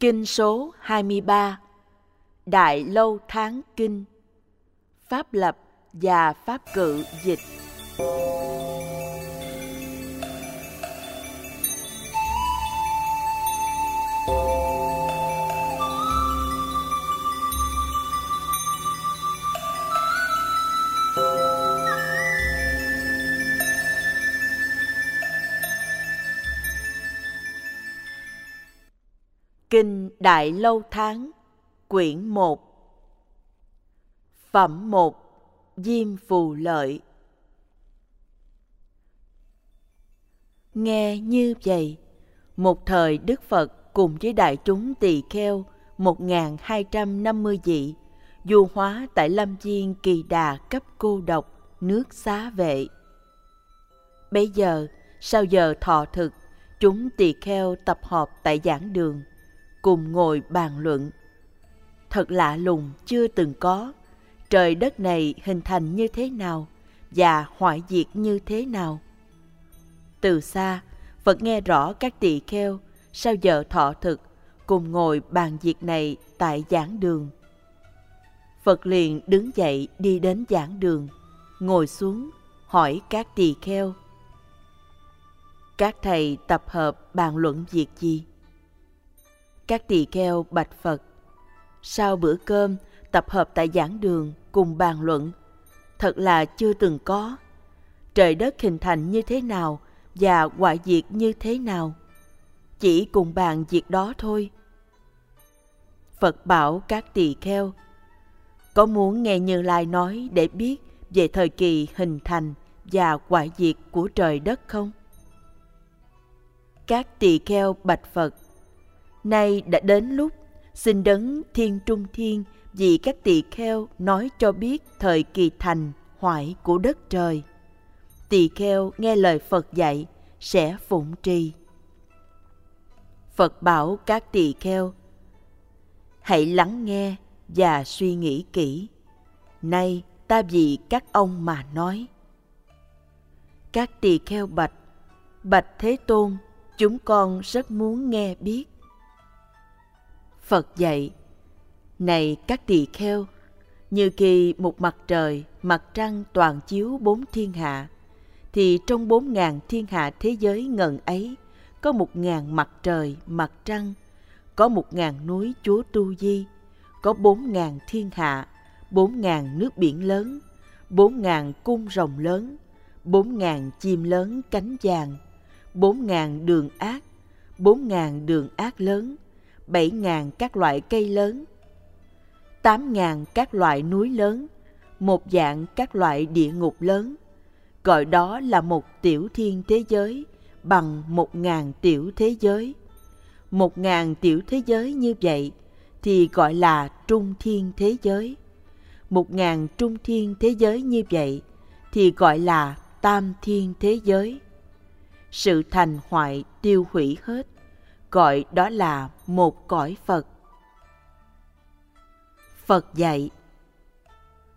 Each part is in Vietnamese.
Kinh số 23 Đại Lâu Tháng Kinh. Pháp lập và Pháp cự dịch. Kinh Đại Lâu Tháng Quyển 1 Phẩm 1 Diêm Phù Lợi. Nghe như vậy, một thời Đức Phật cùng với đại chúng tỳ kheo 1.250 vị du hóa tại Lâm Viên Kỳ Đà cấp cô độc, nước xá vệ. Bây giờ, sau giờ thọ thực, chúng tỳ kheo tập họp tại giảng đường, cùng ngồi bàn luận. Thật lạ lùng chưa từng có, trời đất này hình thành như thế nào và hoại diệt như thế nào. Từ xa, Phật nghe rõ các tỳ kheo sau giờ thọ thực cùng ngồi bàn việc này tại giảng đường. Phật liền đứng dậy đi đến giảng đường, ngồi xuống, hỏi các tỳ kheo. Các thầy tập hợp bàn luận việc gì? Các tỳ kheo bạch Phật. Sau bữa cơm, tập hợp tại giảng đường cùng bàn luận. Thật là chưa từng có. Trời đất hình thành như thế nào và hoại diệt như thế nào? Chỉ cùng bàn việc đó thôi. Phật bảo các tỳ kheo, có muốn nghe Như Lai nói để biết về thời kỳ hình thành và hoại diệt của trời đất không? Các tỳ kheo bạch Phật, Nay đã đến lúc xin đấng thiên trung thiên vì các tỳ kheo nói cho biết thời kỳ thành hoại của đất trời. Tỳ kheo nghe lời Phật dạy sẽ phụng trì. Phật bảo các tỳ kheo hãy lắng nghe và suy nghĩ kỹ. Nay ta vì các ông mà nói. Các tỳ kheo bạch, bạch Thế Tôn, chúng con rất muốn nghe biết. Phật dạy, này các tỳ kheo, như kỳ một mặt trời, mặt trăng toàn chiếu bốn thiên hạ, thì trong bốn ngàn thiên hạ thế giới ngần ấy, có một ngàn mặt trời, mặt trăng, có một ngàn núi chúa Tu Di, có bốn ngàn thiên hạ, bốn ngàn nước biển lớn, bốn ngàn cung rồng lớn, bốn ngàn chim lớn cánh vàng, bốn ngàn đường ác, bốn ngàn đường ác lớn, bảy ngàn các loại cây lớn, tám ngàn các loại núi lớn, một dạng các loại địa ngục lớn, gọi đó là một tiểu thiên thế giới bằng một ngàn tiểu thế giới. Một ngàn tiểu thế giới như vậy thì gọi là trung thiên thế giới. Một ngàn trung thiên thế giới như vậy thì gọi là tam thiên thế giới. Sự thành hoại tiêu hủy hết, gọi đó là một cõi Phật. Phật dạy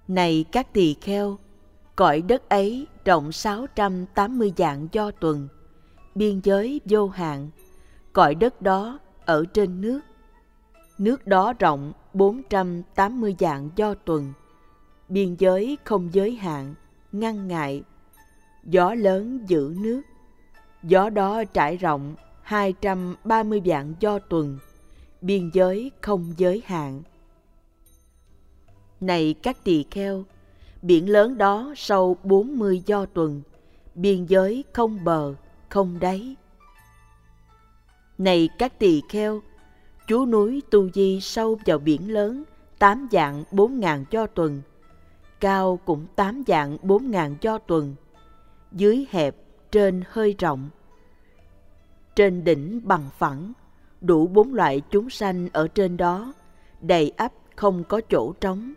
Này các tỳ kheo, cõi đất ấy rộng 680 dạng do tuần, biên giới vô hạn, cõi đất đó ở trên nước. Nước đó rộng 480 dạng do tuần, biên giới không giới hạn, ngăn ngại. Gió lớn giữ nước, gió đó trải rộng 230 vạn do tuần, biên giới không giới hạn. Này các tỳ kheo, biển lớn đó sâu 40 do tuần, biên giới không bờ, không đáy. Này các tỳ kheo, chú núi Tu Di sâu vào biển lớn, tám dạng bốn ngàn do tuần, cao cũng tám dạng bốn ngàn do tuần, dưới hẹp, trên hơi rộng. Trên đỉnh bằng phẳng, đủ bốn loại chúng sanh ở trên đó, đầy ắp không có chỗ trống.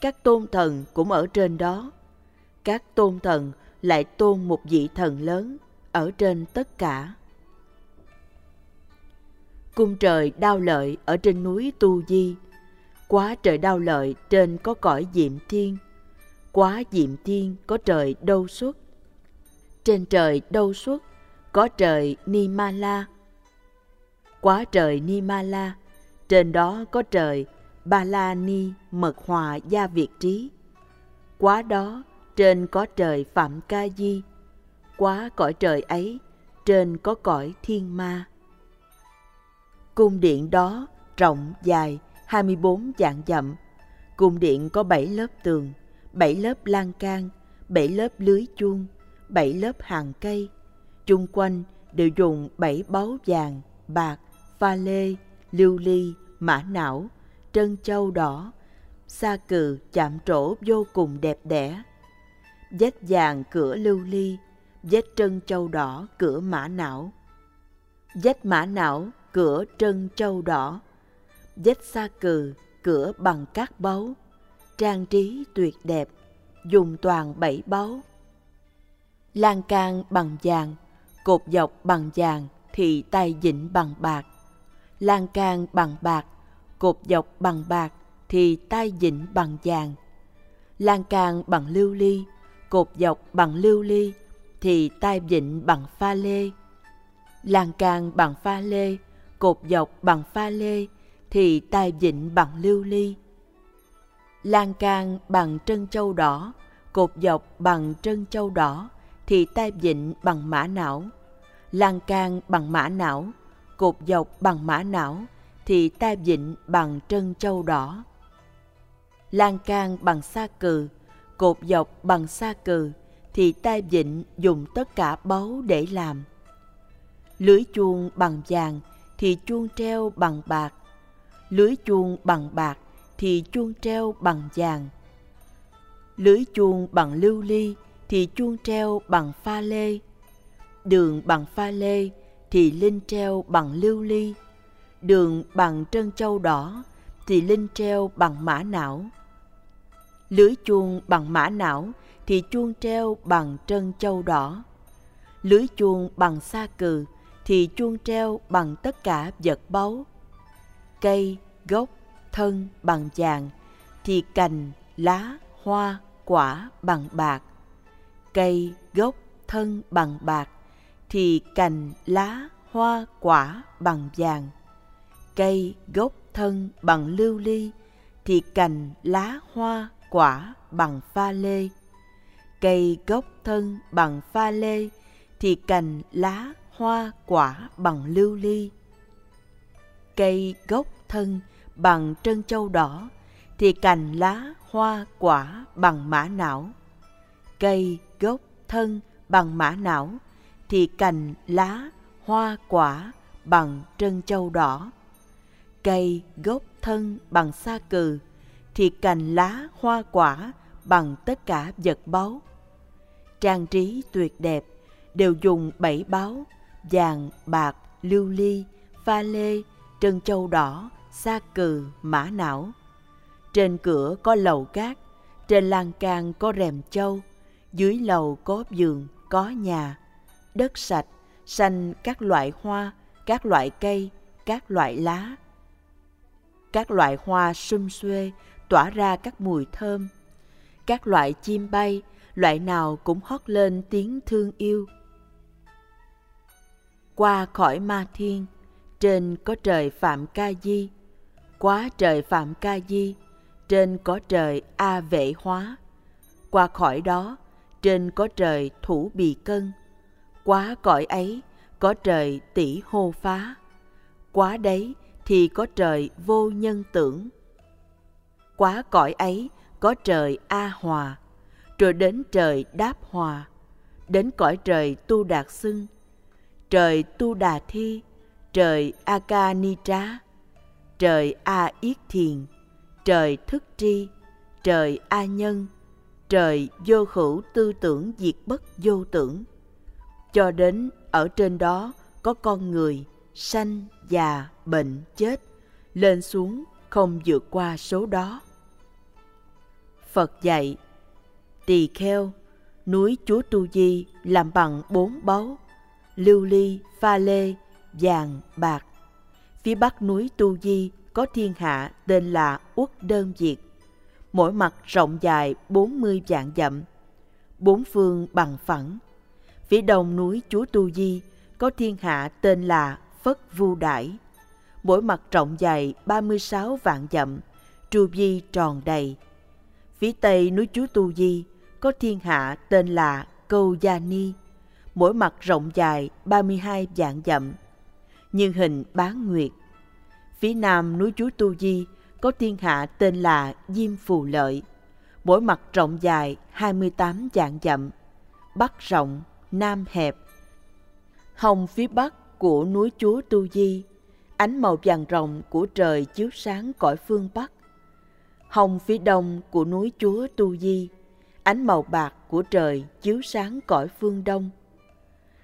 Các tôn thần cũng ở trên đó. Các tôn thần lại tôn một vị thần lớn ở trên tất cả. Cung trời đao lợi ở trên núi Tu Di, quá trời đao lợi trên có cõi diệm thiên, quá diệm thiên có trời đâu xuất. Trên trời đâu xuất có trời Nimala. Quá trời Nimala trên đó có trời Ba La Ni Mật Hòa Gia Việt Trí. Quá đó trên có trời Phạm Ca Di. Quá cõi trời ấy trên có cõi thiên ma. Cung điện đó rộng dài 24 dạng dặm. Cung điện có 7 lớp tường, 7 lớp lan can, 7 lớp lưới chuông, 7 lớp hàng cây. Chung quanh đều dùng bảy báu vàng, bạc, pha lê, lưu ly, mã não, trân châu đỏ, sa cừ chạm trổ vô cùng đẹp đẽ. Vết vàng cửa lưu ly, vết trân châu đỏ cửa mã não. Vết mã não cửa trân châu đỏ, vết sa cừ cửa bằng các báu, trang trí tuyệt đẹp, dùng toàn bảy báu. Lan can bằng vàng, cột dọc bằng vàng thì tay dịnh bằng bạc. Lan can bằng bạc, cột dọc bằng bạc thì tay dịnh bằng vàng. Lan can bằng lưu ly, cột dọc bằng lưu ly thì tay dĩnh bằng pha lê. Lan can bằng pha lê, cột dọc bằng pha lê thì tay dĩnh bằng lưu ly. Lan can bằng trân châu đỏ, cột dọc bằng trân châu đỏ thì tay vịnh bằng mã não. Lan can bằng mã não, cột dọc bằng mã não thì tay vịnh bằng trân châu đỏ. Lan can bằng sa cừ, cột dọc bằng sa cừ thì tay vịnh dùng tất cả báu để làm. Lưới chuông bằng vàng thì chuông treo bằng bạc, lưới chuông bằng bạc thì chuông treo bằng vàng. Lưới chuông bằng lưu ly thì chuông treo bằng pha lê. Đường bằng pha lê thì linh treo bằng lưu ly. Đường bằng trân châu đỏ thì linh treo bằng mã não. Lưới chuông bằng mã não thì chuông treo bằng trân châu đỏ. Lưới chuông bằng sa cừ thì chuông treo bằng tất cả vật báu. Cây, gốc, thân bằng vàng thì cành, lá, hoa, quả bằng bạc. Cây, gốc, thân bằng bạc thì cành, lá, hoa, quả bằng vàng. Cây, gốc, thân bằng lưu ly thì cành, lá, hoa, quả bằng pha lê. Cây, gốc, thân bằng pha lê thì cành, lá, hoa, quả bằng lưu ly. Cây, gốc, thân bằng trân châu đỏ thì cành lá hoa quả bằng mã não cây gốc thân bằng mã não thì cành lá hoa quả bằng trân châu đỏ cây gốc thân bằng sa cừ thì cành lá hoa quả bằng tất cả vật báu trang trí tuyệt đẹp đều dùng bảy báu vàng bạc lưu ly pha lê trân châu đỏ sa cừ, mã não. Trên cửa có lầu cát, trên lan can có rèm châu, dưới lầu có giường, có nhà, đất sạch, xanh các loại hoa, các loại cây, các loại lá. Các loại hoa sum xuê tỏa ra các mùi thơm. Các loại chim bay, loại nào cũng hót lên tiếng thương yêu. Qua khỏi ma thiên, trên có trời Phạm Ca Di, quá trời Phạm Ca Di, trên có trời A Vệ Hóa. Qua khỏi đó, trên có trời Thủ Bì Cân. Quá cõi ấy, có trời tỷ hô phá. Quá đấy thì có trời vô nhân tưởng. Quá cõi ấy, có trời A Hòa. Rồi đến trời Đáp Hòa. Đến cõi trời Tu Đạt Xưng. Trời Tu Đà Thi, trời A Ca Ni Trá trời A Yết Thiền, trời Thức Tri, trời A Nhân, trời vô hữu tư tưởng diệt bất vô tưởng. Cho đến ở trên đó có con người, sanh, già, bệnh, chết, lên xuống không vượt qua số đó. Phật dạy, tỳ kheo, núi Chúa Tu Di làm bằng bốn báu, lưu ly, pha lê, vàng, bạc, Phía bắc núi Tu Di có thiên hạ tên là Uất Đơn Diệt. Mỗi mặt rộng dài 40 vạn dặm, bốn phương bằng phẳng. Phía đông núi Chúa Tu Di có thiên hạ tên là Phất Vu Đại. mỗi mặt rộng dài 36 vạn dặm, tru di tròn đầy. Phía tây núi chúa Tu Di có thiên hạ tên là Câu Gia Ni, mỗi mặt rộng dài 32 vạn dặm, như hình bán nguyệt. Phía nam núi chúa Tu Di có thiên hạ tên là Diêm Phù Lợi, mỗi mặt rộng dài 28 dạng dặm, bắc rộng, nam hẹp. Hồng phía bắc của núi chúa Tu Di, ánh màu vàng rồng của trời chiếu sáng cõi phương bắc. Hồng phía đông của núi chúa Tu Di, ánh màu bạc của trời chiếu sáng cõi phương đông.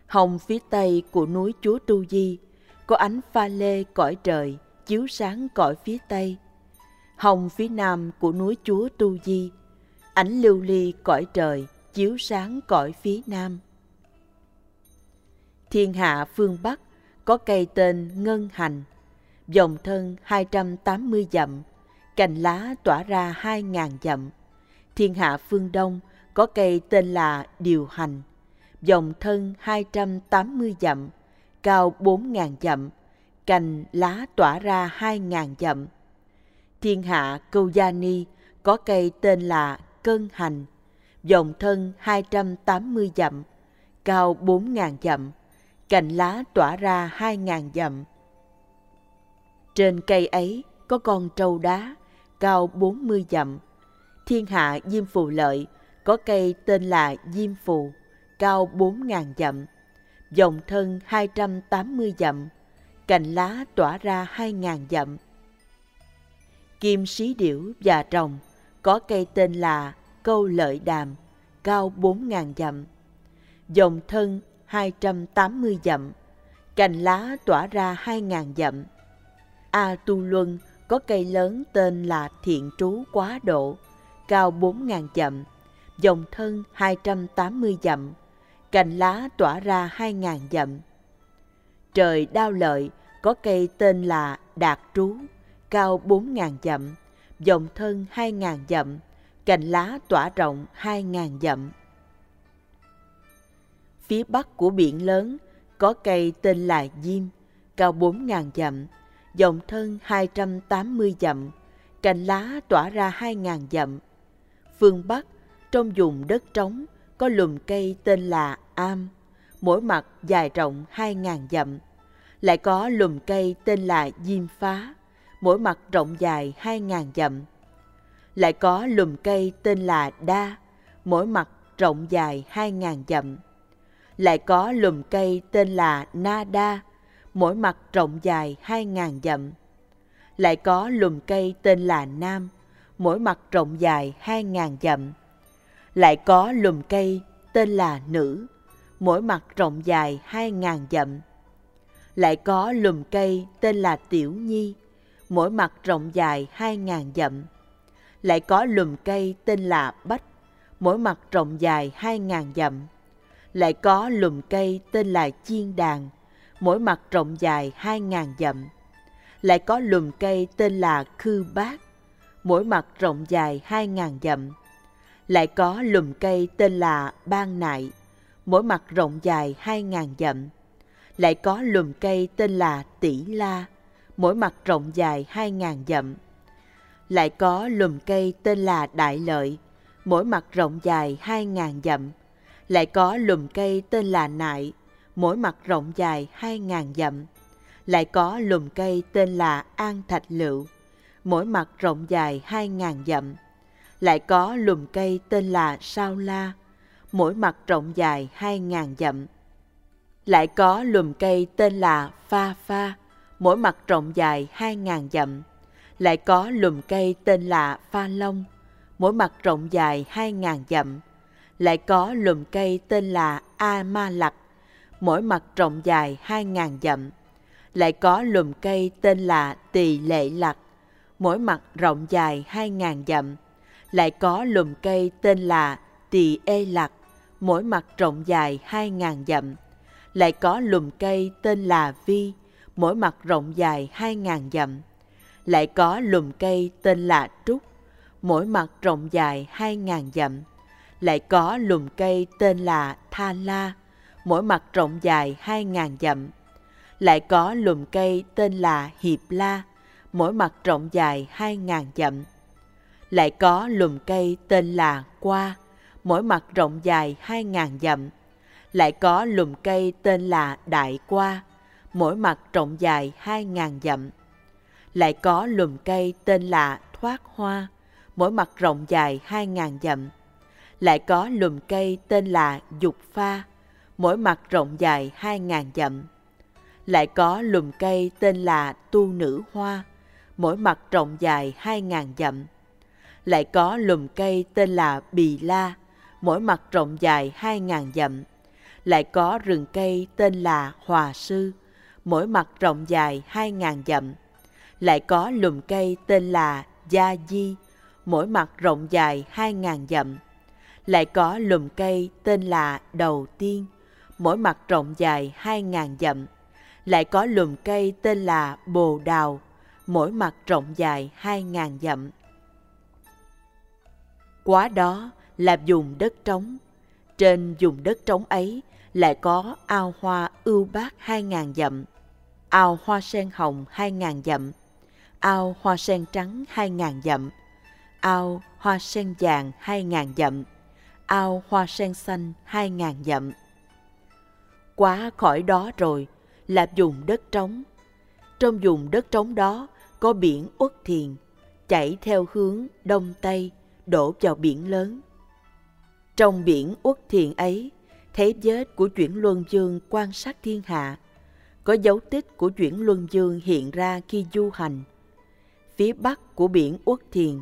Hồng phía tây của núi chúa Tu Di, có ánh pha lê cõi trời chiếu sáng cõi phía tây. Hồng phía nam của núi chúa Tu Di, ánh lưu ly cõi trời chiếu sáng cõi phía nam. Thiên hạ phương Bắc có cây tên ngân hành, dòng thân 280 dặm, cành lá tỏa ra 2.000 dặm. Thiên hạ phương Đông có cây tên là điều hành, dòng thân 280 dặm, cao 4.000 dặm, cành lá tỏa ra 2.000 dặm. Thiên hạ Câu Gia Ni có cây tên là cân hành, dòng thân 280 dặm, cao 4.000 dặm, cành lá tỏa ra 2.000 dặm. Trên cây ấy có con trâu đá, cao 40 dặm. Thiên hạ Diêm Phù Lợi có cây tên là Diêm Phù, cao 4.000 dặm, dòng thân 280 dặm, cành lá tỏa ra 2.000 dặm. Kim Sĩ điểu và rồng có cây tên là Câu Lợi Đàm, cao 4.000 dặm, dòng thân 280 dặm, cành lá tỏa ra 2.000 dặm. A Tu Luân có cây lớn tên là Thiện Trú Quá Độ, cao 4.000 dặm, dòng thân 280 dặm, cành lá tỏa ra 2.000 dặm. Trời Đao Lợi có cây tên là Đạt Trú, cao 4.000 dặm, dòng thân 2.000 dặm, cành lá tỏa rộng 2.000 dặm. Phía bắc của biển lớn có cây tên là Diêm, cao 4.000 dặm, dòng thân 280 dặm, cành lá tỏa ra 2.000 dặm. Phương Bắc, trong vùng đất trống, có lùm cây tên là Am, mỗi mặt dài rộng 2.000 dặm. Lại có lùm cây tên là Diêm Phá, mỗi mặt rộng dài 2.000 dặm. Lại có lùm cây tên là Đa, mỗi mặt rộng dài 2.000 dặm. Lại có lùm cây tên là Na Đa, mỗi mặt rộng dài 2.000 dặm. Lại có lùm cây tên là Nam, mỗi mặt rộng dài 2.000 dặm. Lại có lùm cây tên là Nữ, mỗi mặt rộng dài 2.000 dặm. Lại có lùm cây tên là Tiểu Nhi, mỗi mặt rộng dài 2.000 dặm. Lại có lùm cây tên là Bách, mỗi mặt rộng dài 2.000 dặm. Lại có lùm cây tên là Chiên Đàn, mỗi mặt rộng dài 2.000 dặm. Lại có lùm cây tên là Khư Bát, mỗi mặt rộng dài 2.000 dặm. Lại có lùm cây tên là Ban Nại, mỗi mặt rộng dài 2.000 dặm. Lại có lùm cây tên là Tỷ La, mỗi mặt rộng dài 2.000 dặm. Lại có lùm cây tên là Đại Lợi, mỗi mặt rộng dài 2.000 dặm. Lại có lùm cây tên là Nại, mỗi mặt rộng dài 2.000 dặm. Lại có lùm cây tên là An Thạch Lựu, mỗi mặt rộng dài 2.000 dặm. Lại có lùm cây tên là Sao La, mỗi mặt rộng dài 2.000 dặm. Lại có lùm cây tên là Pha Pha, mỗi mặt rộng dài 2.000 dặm. Lại có lùm cây tên là Pha Long, mỗi mặt rộng dài 2.000 dặm. Lại có lùm cây tên là A Ma Lặc, mỗi mặt rộng dài 2.000 dặm. Lại có lùm cây tên là Tỳ Lệ Lặc, mỗi mặt rộng dài 2.000 dặm. Lại có lùm cây tên là Tỳ Ê Lặc, mỗi mặt rộng dài 2.000 dặm. Lại có lùm cây tên là Vi, mỗi mặt rộng dài hai ngàn dặm. Lại có lùm cây tên là Trúc, mỗi mặt rộng dài hai ngàn dặm. Lại có lùm cây tên là Tha La, mỗi mặt rộng dài hai ngàn dặm. lại có lùm cây tên là Hiệp La, mỗi mặt rộng dài hai ngàn dặm. Lại có lùm cây tên là Qua, mỗi mặt rộng dài hai ngàn dặm. Lại có lùm cây tên là Đại Qua, mỗi mặt rộng dài hai ngàn dặm. Lại có lùm cây tên là Thoát Hoa, mỗi mặt rộng dài hai ngàn dặm. Lại có lùm cây tên là Dục Pha, mỗi mặt rộng dài hai ngàn dặm. Lại có lùm cây tên là Tu Nữ Hoa, mỗi mặt rộng dài hai ngàn dặm. Lại có lùm cây tên là Bì La, mỗi mặt rộng dài hai ngàn dặm. Lại có rừng cây tên là Hòa Sư, mỗi mặt rộng dài hai ngàn dặm. Lại có lùm cây tên là Gia Di, mỗi mặt rộng dài hai ngàn dặm. Lại có lùm cây tên là Đầu Tiên, mỗi mặt rộng dài hai ngàn dặm. Lại có lùm cây tên là Bồ Đào, mỗi mặt rộng dài hai ngàn dặm. Quá đó là dùng đất trống. Trên dùng đất trống ấy lại có ao hoa ưu bát hai ngàn dặm, ao hoa sen hồng hai ngàn dặm, ao hoa sen trắng hai ngàn dặm, ao hoa sen vàng hai ngàn dặm, ao hoa sen xanh hai ngàn dặm. Quá khỏi đó rồi là dùng đất trống. Trong vùng đất trống đó có biển Uất Thiền, chảy theo hướng đông tây, đổ vào biển lớn. Trong biển Uất Thiền ấy, thấy vết của chuyển luân dương quan sát thiên hạ, có dấu tích của chuyển luân dương hiện ra khi du hành. Phía bắc của biển Uất Thiền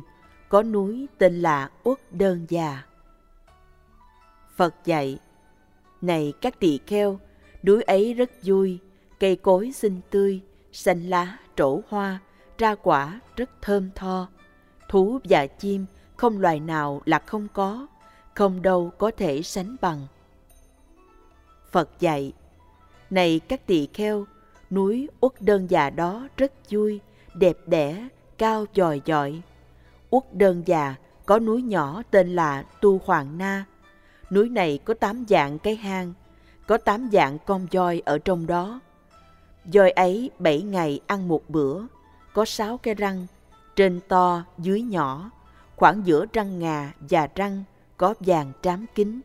có núi tên là Uất Đơn Già. Phật dạy, này các tỳ kheo, núi ấy rất vui, cây cối xinh tươi, xanh lá, trổ hoa, ra quả rất thơm tho. Thú và chim không loài nào là không có, không đâu có thể sánh bằng. Phật dạy, này các tỳ kheo, núi uất đơn già đó rất vui, đẹp đẽ, cao dòi dọi. Uất đơn già có núi nhỏ tên là Tu Hoàng Na. Núi này có tám dạng cái hang, có tám dạng con voi ở trong đó. Voi ấy bảy ngày ăn một bữa, có sáu cái răng, trên to, dưới nhỏ, khoảng giữa răng ngà và răng có vàng trám kính.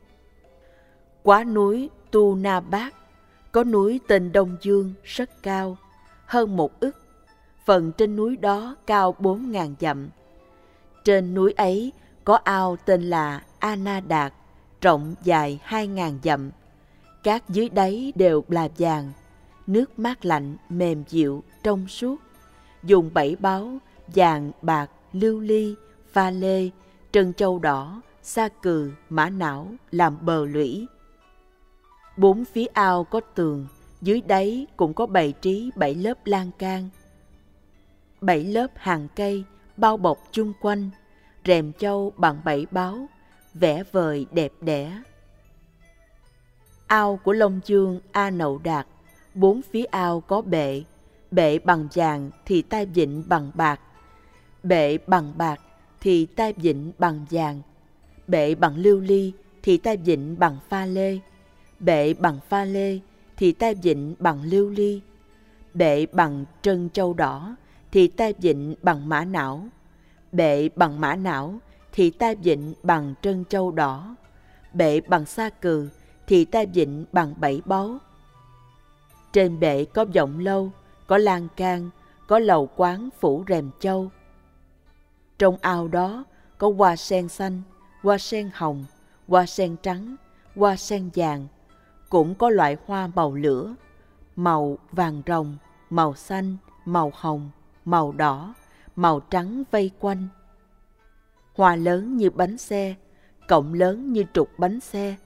Quá núi Tu Na Bát, có núi tên Đông Dương rất cao, hơn một ức. Phần trên núi đó cao bốn ngàn dặm. Trên núi ấy có ao tên là Ana Đạt, rộng dài hai ngàn dặm. Các dưới đáy đều là vàng, nước mát lạnh, mềm dịu, trong suốt. Dùng bảy báo, vàng, bạc, lưu ly, pha lê, trân châu đỏ, sa cừ, mã não làm bờ lũy. Bốn phía ao có tường, dưới đáy cũng có bày trí bảy lớp lan can. Bảy lớp hàng cây bao bọc chung quanh, rèm châu bằng bảy báo, vẽ vời đẹp đẽ. Ao của Long Dương A Nậu Đạt, bốn phía ao có bệ, bệ bằng vàng thì tai vịnh bằng bạc, bệ bằng bạc thì tai vịnh bằng vàng, bệ bằng lưu ly thì tai vịnh bằng pha lê, bệ bằng pha lê thì tai vịnh bằng lưu ly, bệ bằng trân châu đỏ thì tai vịnh bằng mã não, bệ bằng mã não thì tai vịnh bằng trân châu đỏ, bệ bằng sa cừ thì tai vịnh bằng bảy báu. Trên bệ có vọng lâu, có lan can, có lầu quán phủ rèm châu. Trong ao đó có hoa sen xanh, hoa sen hồng, hoa sen trắng, hoa sen vàng, cũng có loại hoa màu lửa, màu vàng rồng, màu xanh, màu hồng, màu đỏ, màu trắng vây quanh. Hoa lớn như bánh xe, cộng lớn như trục bánh xe,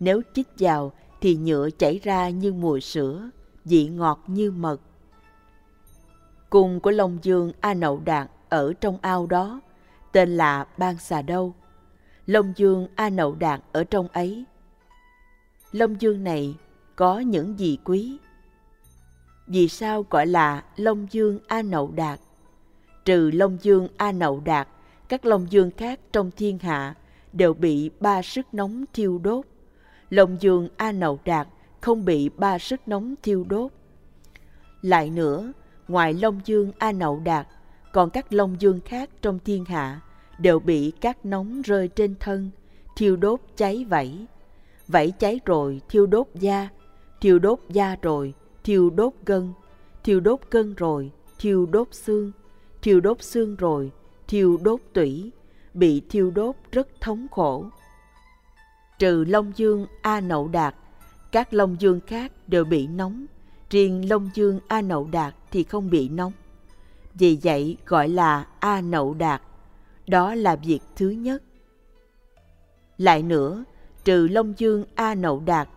nếu chích vào thì nhựa chảy ra như mùi sữa, vị ngọt như mật. Cung của Long Dương A Nậu Đạt ở trong ao đó, tên là Ban Xà Đâu. Long Dương A Nậu Đạt ở trong ấy. Long Dương này có những gì quý? Vì sao gọi là Long Dương A Nậu Đạt? Trừ Long Dương A Nậu Đạt, các Long Dương khác trong thiên hạ đều bị ba sức nóng thiêu đốt. Long Dương A Nậu Đạt không bị ba sức nóng thiêu đốt. Lại nữa, ngoài Long Dương A Nậu Đạt, còn các Long Dương khác trong thiên hạ đều bị các nóng rơi trên thân, thiêu đốt cháy vẫy. Vẫy cháy rồi thiêu đốt da, thiêu đốt da rồi thiêu đốt gân, thiêu đốt gân rồi thiêu đốt xương, thiêu đốt xương rồi thiêu đốt tủy, bị thiêu đốt rất thống khổ. Trừ Long Dương A Nậu Đạt, các Long Dương khác đều bị nóng, riêng Long Dương A Nậu Đạt thì không bị nóng. Vì vậy gọi là A Nậu Đạt, đó là việc thứ nhất. Lại nữa, trừ Long Dương A Nậu Đạt,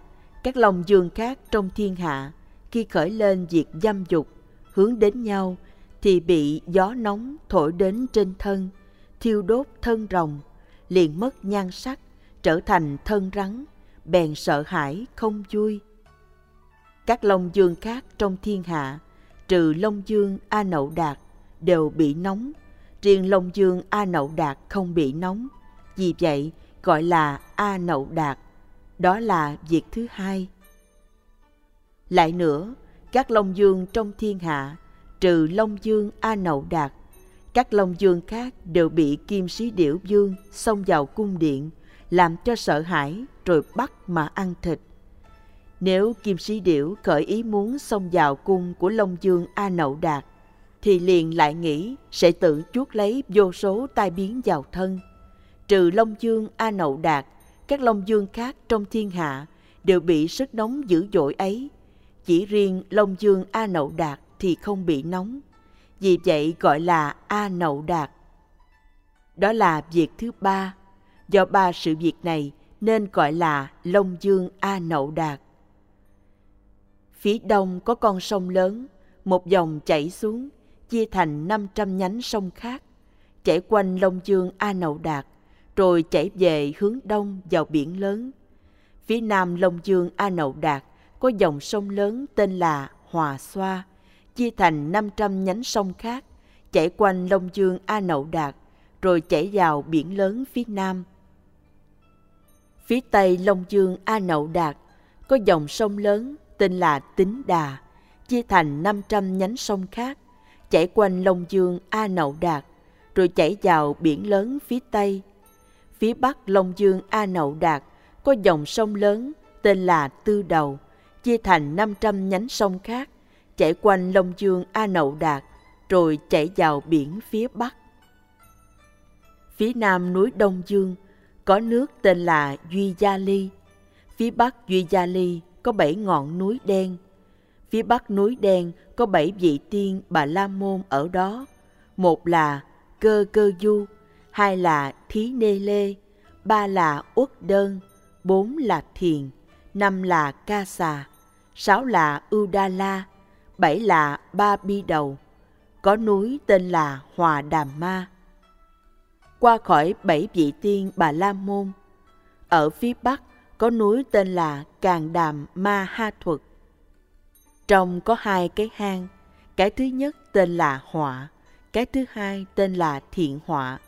các Long Dương khác trong thiên hạ khi khởi lên việc dâm dục, hướng đến nhau thì bị gió nóng thổi đến trên thân, thiêu đốt thân rồng, liền mất nhan sắc, trở thành thân rắn, bèn sợ hãi không vui. Các long dương khác trong thiên hạ, trừ long dương A Nậu Đạt, đều bị nóng, riêng long dương A Nậu Đạt không bị nóng. Vì vậy, gọi là A Nậu Đạt. Đó là việc thứ hai. Lại nữa, các long dương trong thiên hạ trừ Long Dương A Nậu Đạt, các Long Dương khác đều bị Kim Sĩ Điểu Dương xông vào cung điện, làm cho sợ hãi rồi bắt mà ăn thịt. Nếu Kim Sĩ Điểu khởi ý muốn xông vào cung của Long Dương A Nậu Đạt, thì liền lại nghĩ sẽ tự chuốt lấy vô số tai biến vào thân. Trừ Long Dương A Nậu Đạt, các Long Dương khác trong thiên hạ đều bị sức nóng dữ dội ấy. Chỉ riêng Long Dương A Nậu Đạt thì không bị nóng. Vì vậy gọi là A Nậu Đạt. Đó là việc thứ ba. Do ba sự việc này nên gọi là Long Dương A Nậu Đạt. Phía đông có con sông lớn, một dòng chảy xuống, chia thành 500 nhánh sông khác, chảy quanh Long Dương A Nậu Đạt, rồi chảy về hướng đông vào biển lớn. Phía nam Long Dương A Nậu Đạt có dòng sông lớn tên là Hòa Xoa, chia thành 500 nhánh sông khác, chảy quanh Long Dương A Nậu Đạt, rồi chảy vào biển lớn phía nam. Phía tây Long Dương A Nậu Đạt có dòng sông lớn tên là Tính Đà, chia thành 500 nhánh sông khác, chảy quanh Long Dương A Nậu Đạt, rồi chảy vào biển lớn phía tây. Phía bắc Long Dương A Nậu Đạt có dòng sông lớn tên là Tư Đầu, chia thành 500 nhánh sông khác, chảy quanh Long Dương A Nậu Đạt, rồi chảy vào biển phía Bắc. Phía nam núi Đông Dương có nước tên là Duy Gia Ly. Phía Bắc Duy Gia Ly có bảy ngọn núi đen. Phía Bắc núi đen có bảy vị tiên Bà La Môn ở đó. Một là Cơ Cơ Du, hai là Thí Nê Lê, ba là Uất Đơn, bốn là Thiền, năm là Ca Xà, sáu là Ưu Đa La, bảy là Ba Bi Đầu, có núi tên là Hòa Đàm Ma. Qua khỏi bảy vị tiên Bà La Môn, ở phía bắc có núi tên là Càng Đàm Ma Ha Thuật. Trong có hai cái hang, cái thứ nhất tên là Họa, cái thứ hai tên là Thiện Họa.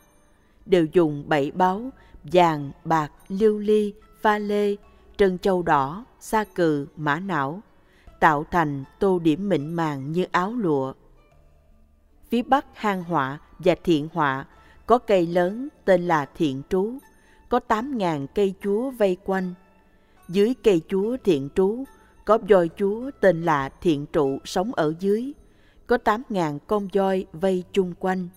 Đều dùng bảy báu, vàng, bạc, lưu ly, pha lê, trân châu đỏ, sa cừ, mã não, tạo thành tô điểm mịn màng như áo lụa. Phía bắc hang họa và thiện họa có cây lớn tên là thiện trú, có tám ngàn cây chúa vây quanh. Dưới cây chúa thiện trú có voi chúa tên là thiện trụ sống ở dưới, có tám ngàn con voi vây chung quanh.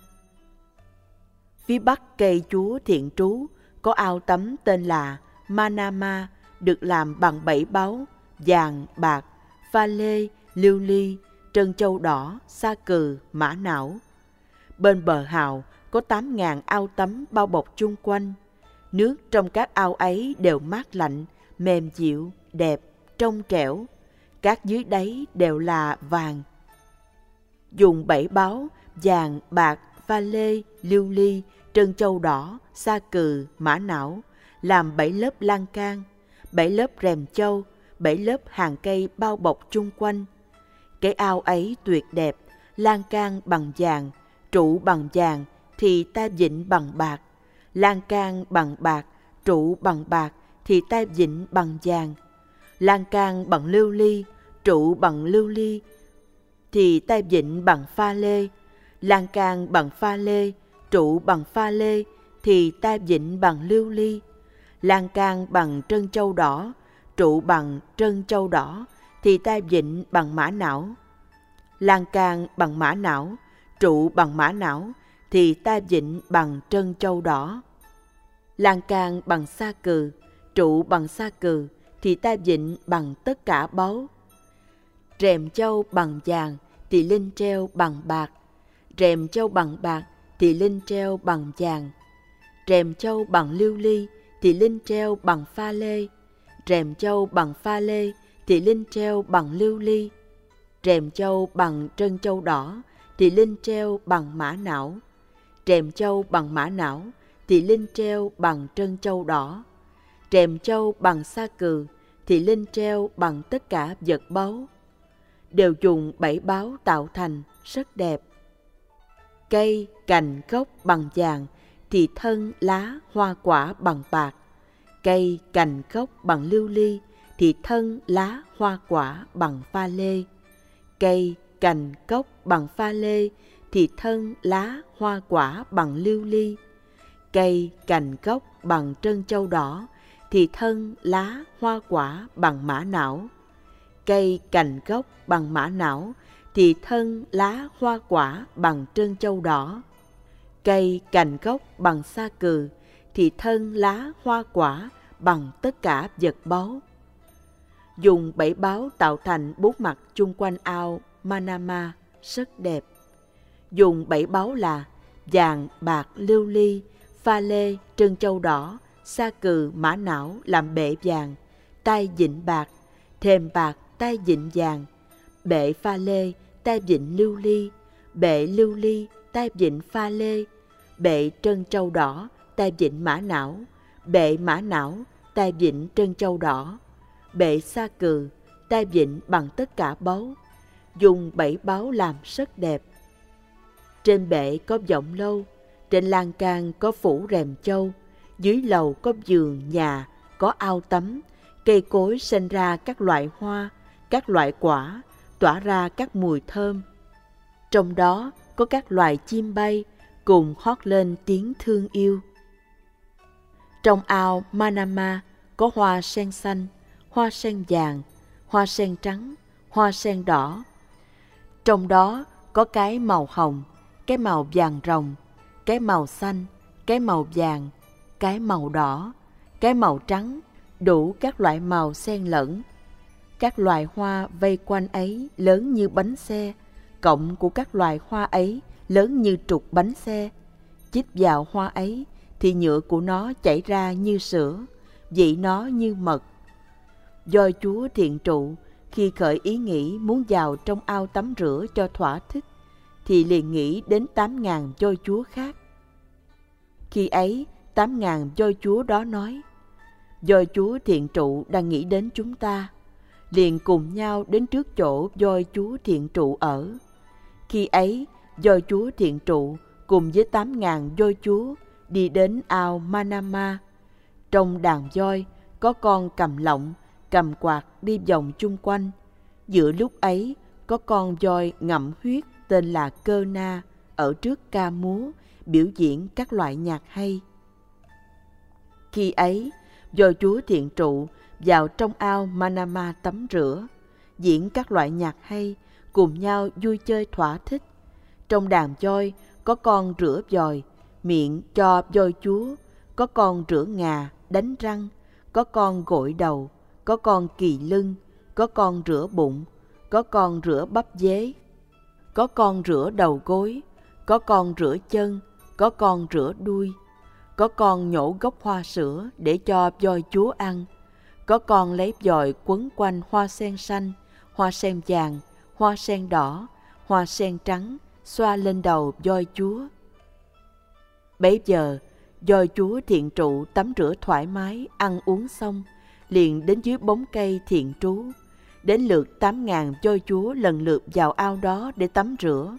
Phía bắc cây chúa thiện trú có ao tắm tên là Manama được làm bằng bảy báu, vàng, bạc, pha lê, lưu ly, trân châu đỏ, sa cừ, mã não. Bên bờ hào có tám ngàn ao tắm bao bọc chung quanh. Nước trong các ao ấy đều mát lạnh, mềm dịu, đẹp, trong trẻo. Các dưới đáy đều là vàng. Dùng bảy báo, vàng, bạc, pha lê, lưu ly, trân châu đỏ, sa cừ, mã não, làm bảy lớp lan can, bảy lớp rèm châu, bảy lớp hàng cây bao bọc chung quanh. Cái ao ấy tuyệt đẹp, lan can bằng vàng, trụ bằng vàng thì ta vịnh bằng bạc, lan can bằng bạc, trụ bằng bạc thì ta vịnh bằng vàng, lan can bằng lưu ly, trụ bằng lưu ly thì ta vịnh bằng pha lê, lan can bằng pha lê, trụ bằng pha lê thì ta vịnh bằng lưu ly, lan can bằng trân châu đỏ, trụ bằng trân châu đỏ thì ta vịnh bằng mã não. Lan can bằng mã não, trụ bằng mã não thì ta vịnh bằng trân châu đỏ. Lan can bằng sa cừ, trụ bằng sa cừ thì ta vịnh bằng tất cả báu. Rèm châu bằng vàng thì linh treo bằng bạc, rèm châu bằng bạc thì linh treo bằng vàng, rèm châu bằng lưu ly thì linh treo bằng pha lê, rèm châu bằng pha lê thì linh treo bằng lưu ly, rèm châu bằng trân châu đỏ thì linh treo bằng mã não, rèm châu bằng mã não thì linh treo bằng trân châu đỏ, rèm châu bằng sa cừ thì linh treo bằng tất cả vật báu. Đều dùng bảy báo tạo thành rất đẹp. Cây, cành, gốc bằng vàng thì thân, lá, hoa quả bằng bạc. Cây, cành, gốc bằng lưu ly thì thân, lá, hoa quả bằng pha lê. Cây, cành, gốc bằng pha lê thì thân, lá, hoa quả bằng lưu ly. Cây, cành, gốc bằng trân châu đỏ thì thân, lá, hoa quả bằng mã não cây cành gốc bằng mã não thì thân lá hoa quả bằng trân châu đỏ cây cành gốc bằng sa cừ thì thân lá hoa quả bằng tất cả vật báu. Dùng bảy báo tạo thành bốn mặt chung quanh ao manama rất đẹp. Dùng bảy báo là vàng bạc lưu ly pha lê trân châu đỏ sa cừ mã não làm bệ vàng tay dịnh bạc thềm bạc tay dịnh vàng, bệ pha lê, tay vịnh lưu ly, bệ lưu ly, tay vịnh pha lê, bệ trân châu đỏ, tay vịnh mã não, bệ mã não, tay vịnh trân châu đỏ, bệ sa cừ, tay vịnh bằng tất cả báu, dùng bảy báu làm rất đẹp. Trên bệ có vọng lâu, trên lan can có phủ rèm châu, dưới lầu có giường, nhà, có ao tắm, cây cối sinh ra các loại hoa, các loại quả tỏa ra các mùi thơm. Trong đó có các loài chim bay cùng hót lên tiếng thương yêu. Trong ao Manama có hoa sen xanh, hoa sen vàng, hoa sen trắng, hoa sen đỏ. Trong đó có cái màu hồng, cái màu vàng rồng, cái màu xanh, cái màu vàng, cái màu đỏ, cái màu trắng, đủ các loại màu xen lẫn các loài hoa vây quanh ấy lớn như bánh xe, cộng của các loài hoa ấy lớn như trục bánh xe. Chích vào hoa ấy thì nhựa của nó chảy ra như sữa, vị nó như mật. Do Chúa thiện trụ, khi khởi ý nghĩ muốn vào trong ao tắm rửa cho thỏa thích, thì liền nghĩ đến tám ngàn voi Chúa khác. Khi ấy, tám ngàn voi Chúa đó nói, do Chúa thiện trụ đang nghĩ đến chúng ta, liền cùng nhau đến trước chỗ do Chúa Thiện Trụ ở. Khi ấy, do Chúa Thiện Trụ cùng với tám ngàn do Chúa đi đến ao Manama. Trong đàn voi có con cầm lọng, cầm quạt đi vòng chung quanh. Giữa lúc ấy có con voi ngậm huyết tên là Cơ Na ở trước ca múa biểu diễn các loại nhạc hay. Khi ấy, do Chúa Thiện Trụ vào trong ao Manama tắm rửa, diễn các loại nhạc hay, cùng nhau vui chơi thỏa thích. Trong đàn voi có con rửa dòi miệng cho voi chúa, có con rửa ngà, đánh răng, có con gội đầu, có con kỳ lưng, có con rửa bụng, có con rửa bắp dế, có con rửa đầu gối, có con rửa chân, có con rửa đuôi, có con nhổ gốc hoa sữa để cho voi chúa ăn, có con lấy dòi quấn quanh hoa sen xanh, hoa sen vàng, hoa sen đỏ, hoa sen trắng, xoa lên đầu voi chúa. Bấy giờ, voi chúa thiện trụ tắm rửa thoải mái, ăn uống xong, liền đến dưới bóng cây thiện trú. Đến lượt tám ngàn voi chúa lần lượt vào ao đó để tắm rửa,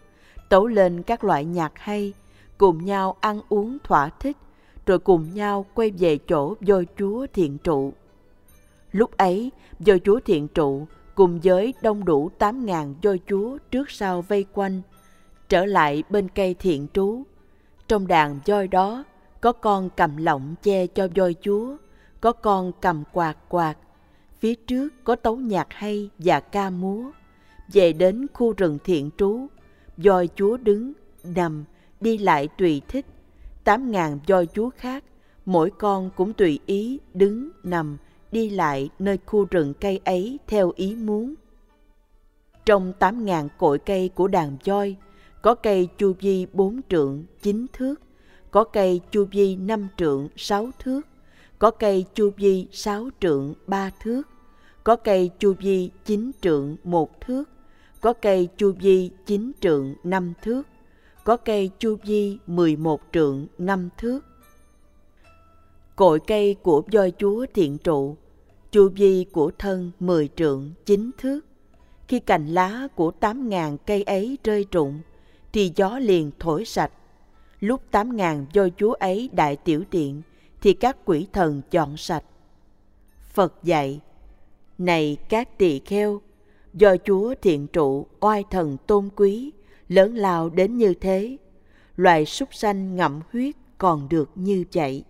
tấu lên các loại nhạc hay, cùng nhau ăn uống thỏa thích, rồi cùng nhau quay về chỗ voi chúa thiện trụ. Lúc ấy, do Chúa Thiện Trụ cùng với đông đủ tám ngàn do chúa trước sau vây quanh, trở lại bên cây thiện trú. Trong đàn voi đó, có con cầm lọng che cho voi chúa, có con cầm quạt quạt. Phía trước có tấu nhạc hay và ca múa. Về đến khu rừng thiện trú, voi chúa đứng, nằm, đi lại tùy thích. Tám ngàn voi chúa khác, mỗi con cũng tùy ý đứng, nằm, đi lại nơi khu rừng cây ấy theo ý muốn. Trong tám ngàn cội cây của đàn voi, có cây chu vi bốn trượng chín thước, có cây chu vi năm trượng sáu thước, có cây chu vi sáu trượng ba thước, có cây chu vi chín trượng một thước, có cây chu vi chín trượng năm thước, có cây chu vi mười một trượng năm thước. Cội cây của voi chúa thiện trụ, chu vi của thân mười trượng chín thước. Khi cành lá của tám ngàn cây ấy rơi rụng, thì gió liền thổi sạch. Lúc tám ngàn voi chúa ấy đại tiểu tiện, thì các quỷ thần chọn sạch. Phật dạy, này các tỳ kheo, do Chúa thiện trụ oai thần tôn quý, lớn lao đến như thế, loài súc sanh ngậm huyết còn được như vậy.